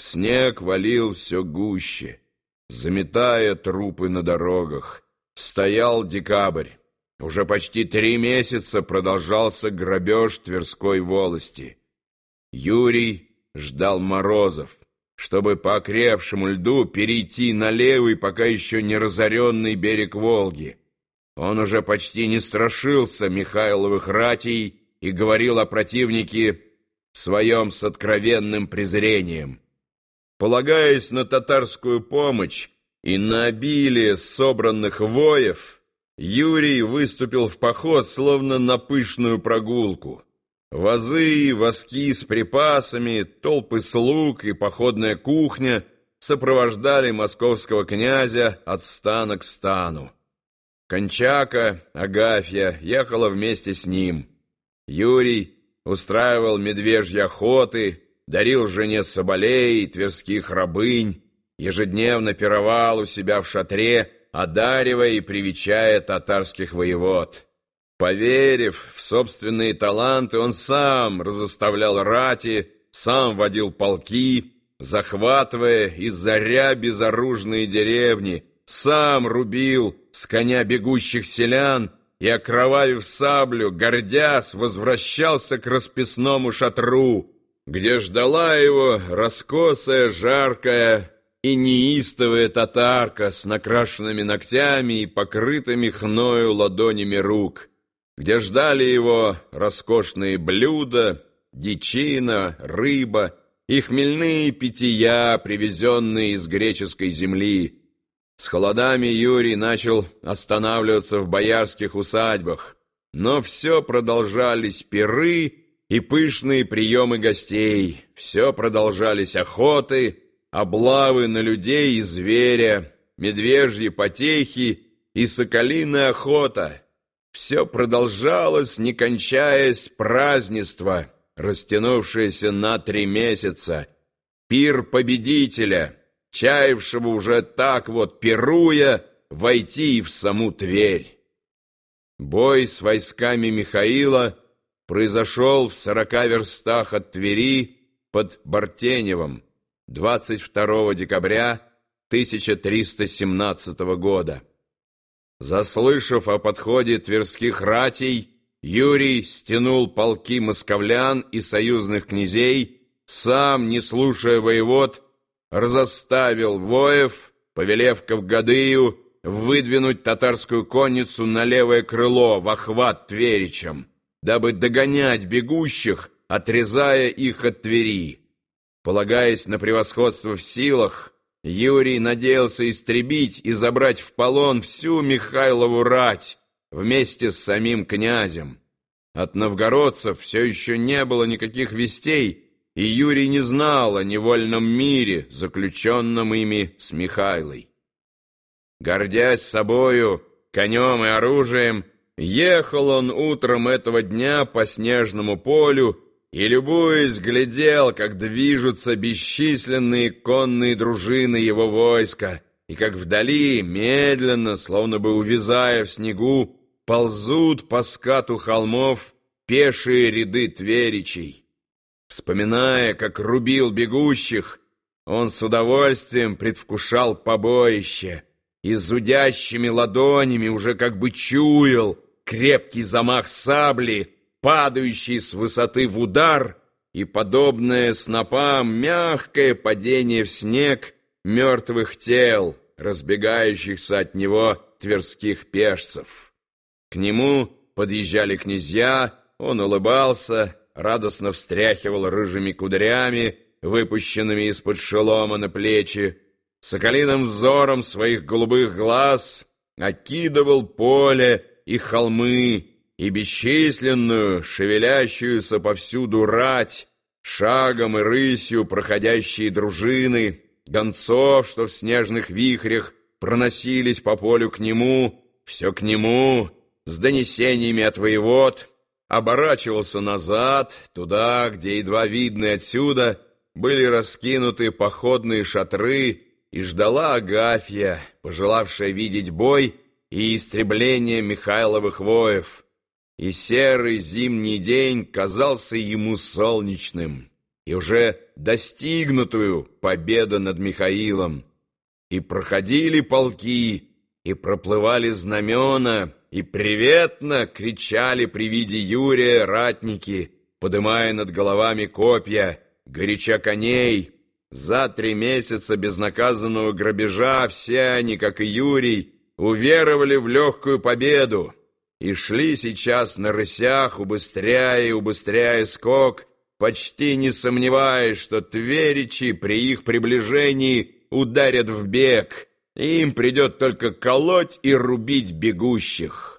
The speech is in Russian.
Снег валил все гуще, заметая трупы на дорогах. Стоял декабрь. Уже почти три месяца продолжался грабеж Тверской волости. Юрий ждал морозов, чтобы по окрепшему льду перейти на левый, пока еще не разоренный берег Волги. Он уже почти не страшился Михайловых ратей и говорил о противнике своем с откровенным презрением. Полагаясь на татарскую помощь и на обилие собранных воев, Юрий выступил в поход словно на пышную прогулку. Возы, воски с припасами, толпы слуг и походная кухня сопровождали московского князя от стана к стану. Кончака, Агафья, ехала вместе с ним. Юрий устраивал медвежьи охоты, дарил жене соболей, тверских рабынь, ежедневно пировал у себя в шатре, одаривая и привечая татарских воевод. Поверив в собственные таланты, он сам разоставлял рати, сам водил полки, захватывая из заря безоружные деревни, сам рубил с коня бегущих селян и, окровавив саблю, гордясь, возвращался к расписному шатру, где ждала его раскосая, жаркая и неистовая татарка с накрашенными ногтями и покрытыми хною ладонями рук, где ждали его роскошные блюда, дичина, рыба и хмельные питья, привезенные из греческой земли. С холодами Юрий начал останавливаться в боярских усадьбах, но все продолжались пиры, и пышные приемы гостей, все продолжались охоты, облавы на людей и зверя, медвежьи потехи и соколиная охота. Все продолжалось, не кончаясь, празднество, растянувшееся на три месяца, пир победителя, чаявшего уже так вот, пируя, войти в саму Тверь. Бой с войсками Михаила — произошел в сорока верстах от Твери под Бартеневым 22 декабря 1317 года. Заслышав о подходе тверских ратей, Юрий стянул полки московлян и союзных князей, сам, не слушая воевод, разоставил воев, повелев Кавгадыю выдвинуть татарскую конницу на левое крыло в охват Тверичам дабы догонять бегущих, отрезая их от Твери. Полагаясь на превосходство в силах, Юрий надеялся истребить и забрать в полон всю Михайлову рать вместе с самим князем. От новгородцев все еще не было никаких вестей, и Юрий не знал о невольном мире, заключенном ими с Михайлой. Гордясь собою, конем и оружием, Ехал он утром этого дня по снежному полю и, любуясь, глядел, как движутся бесчисленные конные дружины его войска, и как вдали, медленно, словно бы увязая в снегу, ползут по скату холмов пешие ряды тверичей. Вспоминая, как рубил бегущих, он с удовольствием предвкушал побоище и зудящими ладонями уже как бы чуял, крепкий замах сабли, падающий с высоты в удар и подобное снопам мягкое падение в снег мертвых тел, разбегающихся от него тверских пешцев. К нему подъезжали князья, он улыбался, радостно встряхивал рыжими кудрями, выпущенными из-под шелома на плечи, соколиным взором своих голубых глаз окидывал поле, и холмы, и бесчисленную, шевелящуюся повсюду рать, шагом и рысью проходящие дружины, гонцов, что в снежных вихрях проносились по полю к нему, все к нему, с донесениями от воевод, оборачивался назад, туда, где едва видны отсюда, были раскинуты походные шатры, и ждала Агафья, пожелавшая видеть бой, и истребление Михайловых воев, и серый зимний день казался ему солнечным, и уже достигнутую победу над Михаилом. И проходили полки, и проплывали знамена, и приветно кричали при виде Юрия ратники, подымая над головами копья, горяча коней. За три месяца безнаказанного грабежа все они, как и Юрий, уверовали в легкую победу и шли сейчас на рысях, убыстряя и убыстряя скок, почти не сомневаясь, что тверичи при их приближении ударят в бег, и им придет только колоть и рубить бегущих».